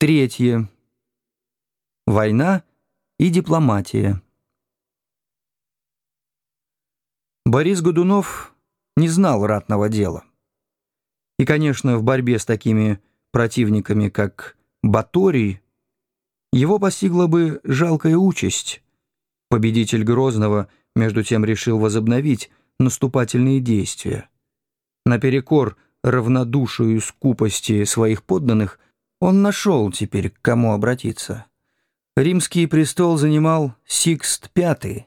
Третье. Война и дипломатия. Борис Годунов не знал ратного дела. И, конечно, в борьбе с такими противниками, как Баторий, его постигла бы жалкая участь. Победитель Грозного, между тем, решил возобновить наступательные действия. Наперекор равнодушию и скупости своих подданных – он нашел теперь, к кому обратиться. Римский престол занимал Сикст V.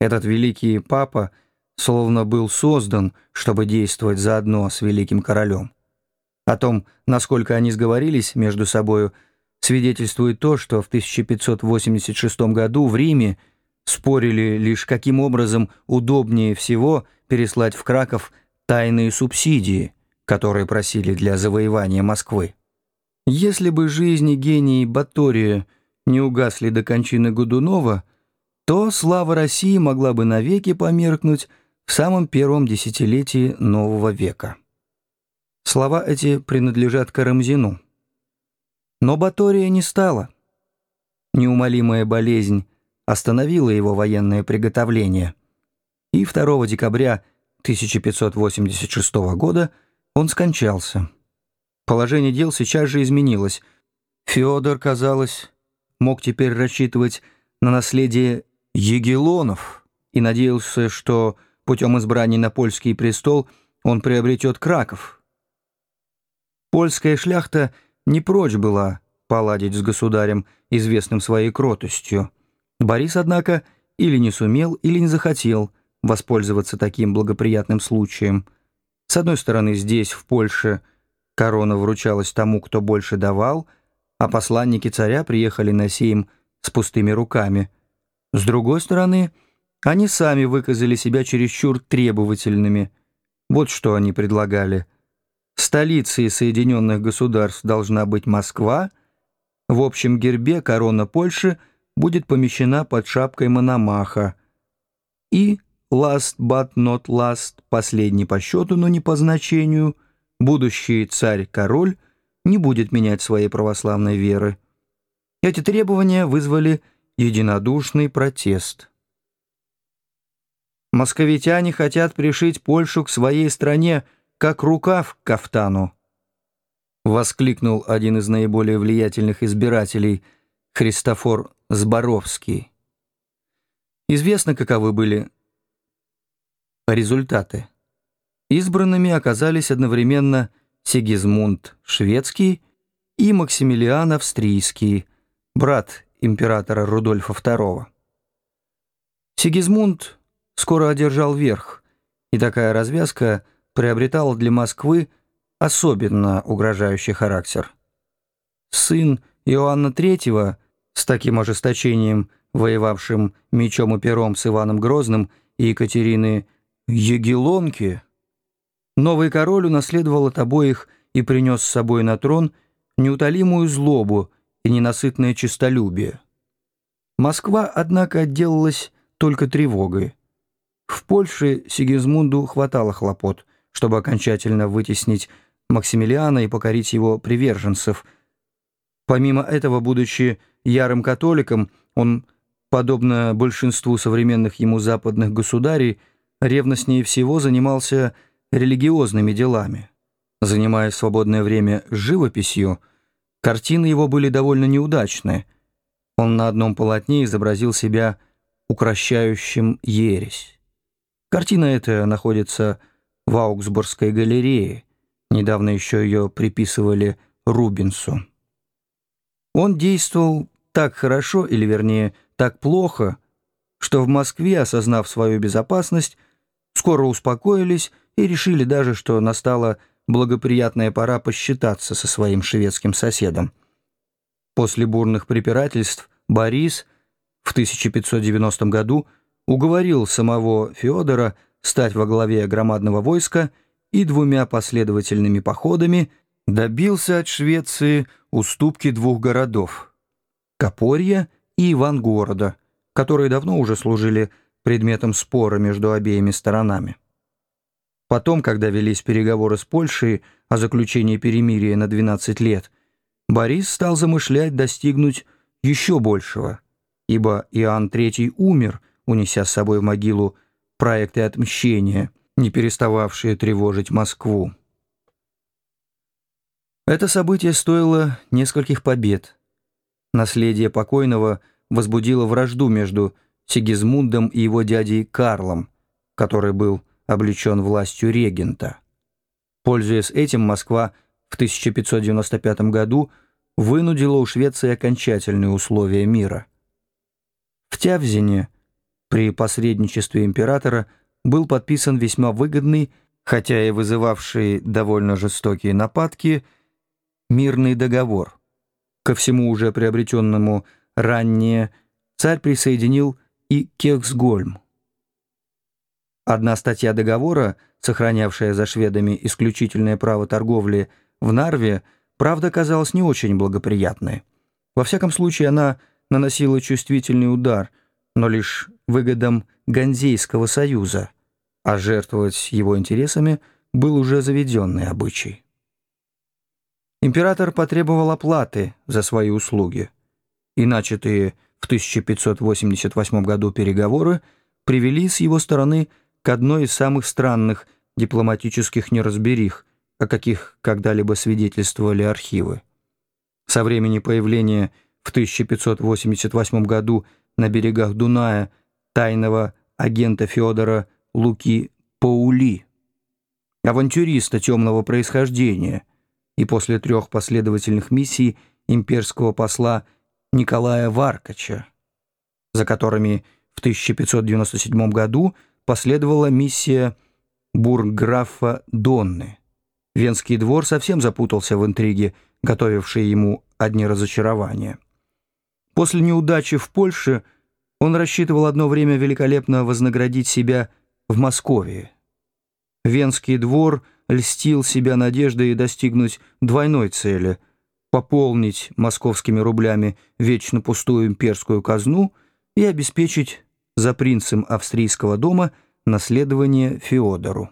Этот великий папа словно был создан, чтобы действовать заодно с великим королем. О том, насколько они сговорились между собою, свидетельствует то, что в 1586 году в Риме спорили лишь каким образом удобнее всего переслать в Краков тайные субсидии, которые просили для завоевания Москвы. Если бы жизни гении Батория не угасли до кончины Годунова, то слава России могла бы навеки померкнуть в самом первом десятилетии нового века. Слова эти принадлежат Карамзину. Но Батория не стало. Неумолимая болезнь остановила его военное приготовление, и 2 декабря 1586 года он скончался. Положение дел сейчас же изменилось. Федор, казалось, мог теперь рассчитывать на наследие Егелонов и надеялся, что путем избрания на польский престол он приобретет Краков. Польская шляхта не прочь была поладить с государем, известным своей кротостью. Борис, однако, или не сумел, или не захотел воспользоваться таким благоприятным случаем. С одной стороны, здесь, в Польше, Корона вручалась тому, кто больше давал, а посланники царя приехали на сейм с пустыми руками. С другой стороны, они сами выказали себя чересчур требовательными. Вот что они предлагали. Столицей Соединенных Государств должна быть Москва, в общем гербе корона Польши будет помещена под шапкой Мономаха. И, last but not last, последний по счету, но не по значению – будущий царь-король не будет менять своей православной веры. Эти требования вызвали единодушный протест. Московитяне хотят пришить Польшу к своей стране, как рукав к кафтану. Воскликнул один из наиболее влиятельных избирателей, Христофор Зборовский. Известно, каковы были результаты. Избранными оказались одновременно Сигизмунд Шведский и Максимилиан Австрийский, брат императора Рудольфа II. Сигизмунд скоро одержал верх, и такая развязка приобретала для Москвы особенно угрожающий характер. Сын Иоанна III, с таким ожесточением воевавшим мечом и пером с Иваном Грозным и Екатерины Егелонки, Новый король унаследовал от обоих и принес с собой на трон неутолимую злобу и ненасытное честолюбие. Москва, однако, отделалась только тревогой. В Польше Сигизмунду хватало хлопот, чтобы окончательно вытеснить Максимилиана и покорить его приверженцев. Помимо этого, будучи ярым католиком, он, подобно большинству современных ему западных государей, ревностнее всего занимался религиозными делами. Занимая свободное время живописью, картины его были довольно неудачны. Он на одном полотне изобразил себя укращающим ересь. Картина эта находится в Аугсбургской галерее. Недавно еще ее приписывали Рубинсу. Он действовал так хорошо, или вернее, так плохо, что в Москве, осознав свою безопасность, скоро успокоились и решили даже, что настала благоприятная пора посчитаться со своим шведским соседом. После бурных препирательств Борис в 1590 году уговорил самого Феодора стать во главе громадного войска и двумя последовательными походами добился от Швеции уступки двух городов – Копорья и Ивангорода, которые давно уже служили предметом спора между обеими сторонами. Потом, когда велись переговоры с Польшей о заключении перемирия на 12 лет, Борис стал замышлять достигнуть еще большего, ибо Иоанн III умер, унеся с собой в могилу проекты отмщения, не перестававшие тревожить Москву. Это событие стоило нескольких побед. Наследие покойного возбудило вражду между Сигизмундом и его дядей Карлом, который был облечен властью регента. Пользуясь этим, Москва в 1595 году вынудила у Швеции окончательные условия мира. В Тявзине при посредничестве императора был подписан весьма выгодный, хотя и вызывавший довольно жестокие нападки, мирный договор. Ко всему уже приобретенному ранее царь присоединил и Кексгольм. Одна статья договора, сохранявшая за шведами исключительное право торговли в Нарве, правда казалась не очень благоприятной. Во всяком случае, она наносила чувствительный удар, но лишь выгодам Ганзейского союза, а жертвовать его интересами был уже заведенный обычай. Император потребовал оплаты за свои услуги, и начатые в 1588 году переговоры привели с его стороны к одной из самых странных дипломатических неразберих, о каких когда-либо свидетельствовали архивы. Со времени появления в 1588 году на берегах Дуная тайного агента Федора Луки Паули, авантюриста темного происхождения, и после трех последовательных миссий имперского посла Николая Варкача, за которыми в 1597 году последовала миссия бургграфа Донны. Венский двор совсем запутался в интриге, готовившей ему одни разочарования. После неудачи в Польше он рассчитывал одно время великолепно вознаградить себя в Москве. Венский двор льстил себя надеждой достигнуть двойной цели — пополнить московскими рублями вечно пустую имперскую казну и обеспечить за принцем австрийского дома наследование Феодору.